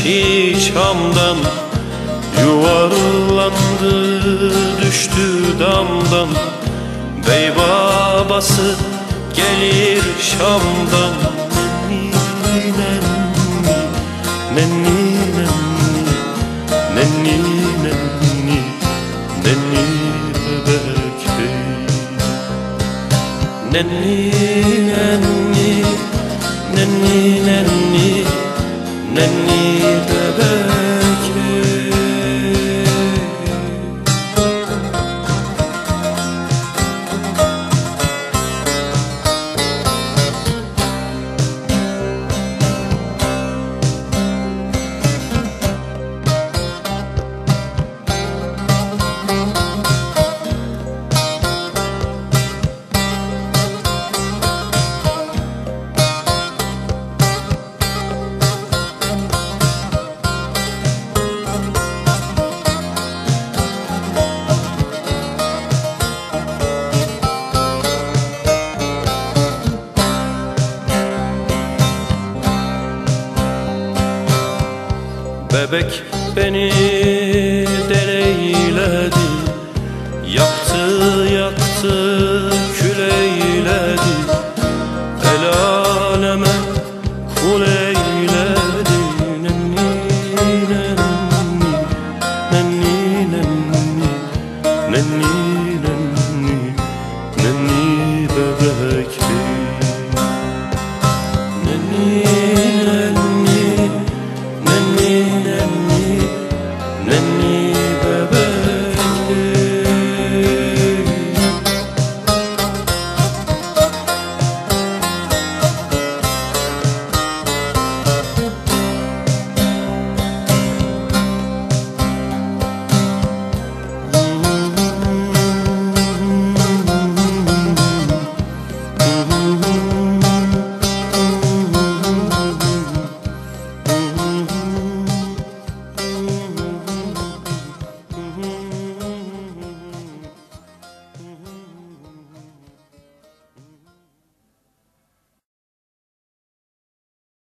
Yeşilçam'dan Yuvarlandı düştü damdan Bey babası gelir Şam'dan Nenni nenni nenni nenni bebek bey nenni nenni nenni nenni Bebek beni deneyledi Yaktı yaktı küleyledi. El aleme kul eyledi. Nenni nenni nenni nenni Nenni nenni nenni bebek. beni